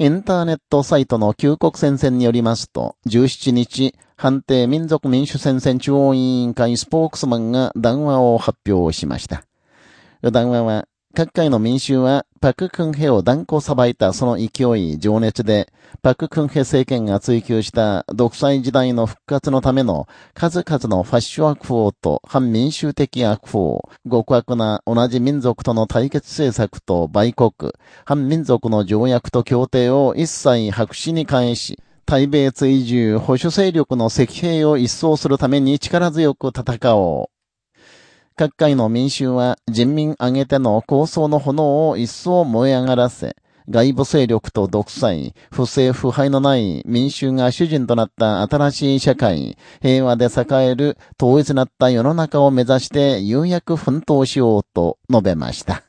インターネットサイトの旧国戦線によりますと、17日、判定民族民主戦線中央委員会スポークスマンが談話を発表しました。談話は、各界の民衆は、パククンヘを断固裁いたその勢い、情熱で、パククンヘ政権が追求した独裁時代の復活のための数々のファッション悪法と反民衆的悪法、極悪な同じ民族との対決政策と売国、反民族の条約と協定を一切白紙に返し、対米追従保守勢力の石兵を一掃するために力強く戦おう。各界の民衆は人民挙げての構想の炎を一層燃え上がらせ、外部勢力と独裁、不正腐敗のない民衆が主人となった新しい社会、平和で栄える統一なった世の中を目指して有役奮闘しようと述べました。